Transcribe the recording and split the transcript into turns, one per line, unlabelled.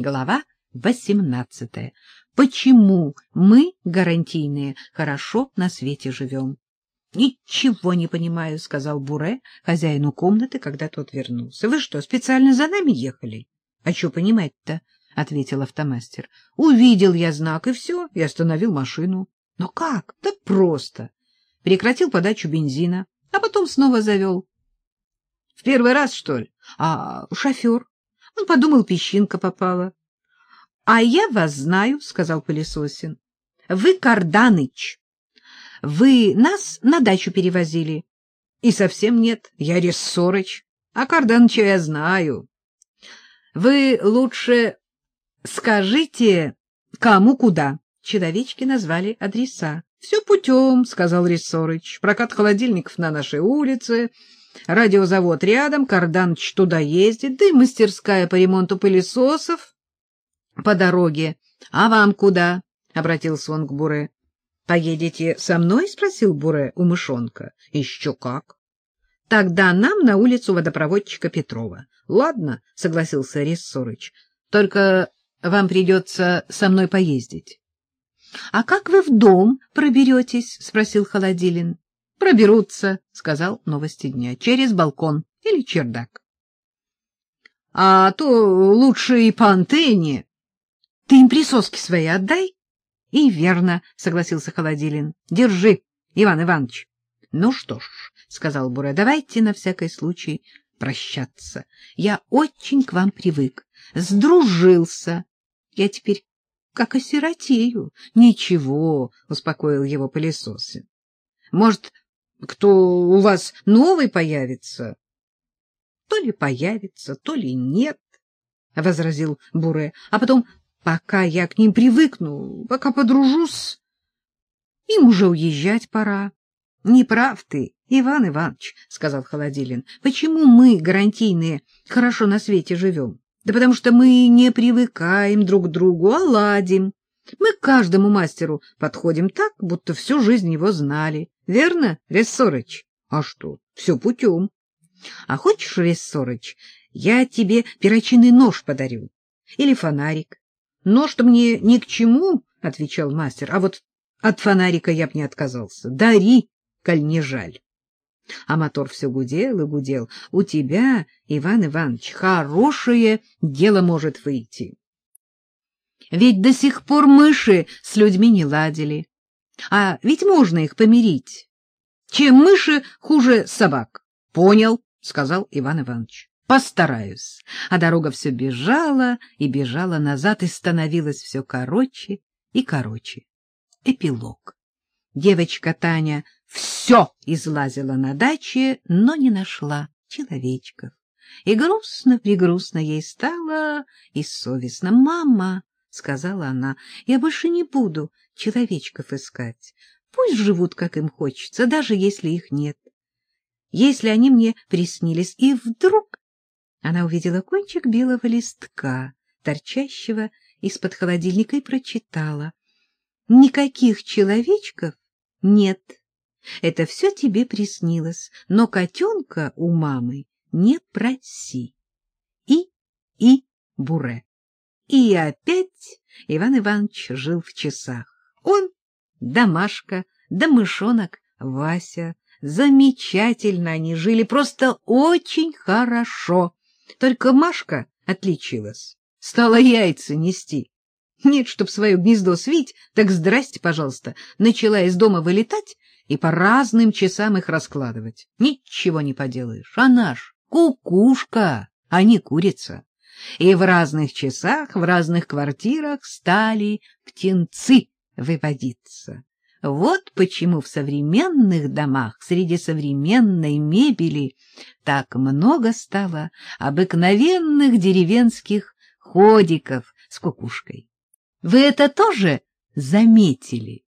Глава восемнадцатая. Почему мы, гарантийные, хорошо на свете живем? — Ничего не понимаю, — сказал Буре хозяину комнаты, когда тот вернулся. — Вы что, специально за нами ехали? — А что понимать-то? — ответил автомастер. — Увидел я знак, и все, и остановил машину. — Но как? Да просто. Прекратил подачу бензина, а потом снова завел. — В первый раз, что ли? А шофер? Он подумал, песчинка попала. — А я вас знаю, — сказал Пылесосин. — Вы Карданыч. Вы нас на дачу перевозили. — И совсем нет, я Рессорыч. А Карданыча я знаю. Вы лучше скажите, кому куда. Человечки назвали адреса. — Все путем, — сказал Рессорыч. — Прокат холодильников на нашей улице, радиозавод рядом, Карданыч туда ездит, да и мастерская по ремонту пылесосов по дороге. — А вам куда? — обратился он к Буре. — Поедете со мной? — спросил Буре у мышонка. — Еще как. — Тогда нам на улицу водопроводчика Петрова. — Ладно, — согласился Рессорыч. — Только вам придется со мной поездить. — А как вы в дом проберетесь? — спросил Холодилин. — Проберутся, — сказал новости дня, — через балкон или чердак. — А то лучше и по антенне. Ты им присоски свои отдай. — И верно, — согласился Холодилин. — Держи, Иван Иванович. — Ну что ж, — сказал Буре, — давайте на всякий случай прощаться. Я очень к вам привык, сдружился. Я теперь как осиротею. — Ничего, — успокоил его пылесосы. — Может, кто у вас новый появится? — То ли появится, то ли нет, — возразил Буре. — А потом Пока я к ним привыкну, пока подружусь, им уже уезжать пора. — Не прав ты, Иван Иванович, — сказал Холодилин. — Почему мы, гарантийные, хорошо на свете живем? Да потому что мы не привыкаем друг к другу, а ладим. Мы к каждому мастеру подходим так, будто всю жизнь его знали. Верно, Рессорыч? А что, все путем. А хочешь, Рессорыч, я тебе перочинный нож подарю? Или фонарик? Нож-то мне ни к чему, — отвечал мастер, — а вот от фонарика я б не отказался. Дари, коль не жаль. А мотор все гудел и гудел. У тебя, Иван Иванович, хорошее дело может выйти. Ведь до сих пор мыши с людьми не ладили. А ведь можно их помирить. Чем мыши хуже собак. — Понял, — сказал Иван Иванович. Постараюсь. А дорога все бежала и бежала назад, и становилась все короче и короче. Эпилог. Девочка Таня все излазила на даче, но не нашла человечков. И грустно-пригрустно ей стало, и совестно. «Мама», — сказала она, — «я больше не буду человечков искать. Пусть живут, как им хочется, даже если их нет. Если они мне приснились, и вдруг она увидела кончик белого листка, торчащего из-под холодильника, и прочитала. «Никаких человечков нет. Это все тебе приснилось, но котенка у мамы не проси». И, и, буре. И опять Иван Иванович жил в часах. Он, домашка, да мышонок Вася. Замечательно они жили, просто очень хорошо. Только Машка отличилась, стала яйца нести. Нет, чтоб свое гнездо свить, так здрасте, пожалуйста, начала из дома вылетать и по разным часам их раскладывать. Ничего не поделаешь, а наш кукушка, а не курица. И в разных часах, в разных квартирах стали птенцы выводиться. Вот почему в современных домах среди современной мебели так много стало обыкновенных деревенских ходиков с кукушкой. Вы это тоже заметили?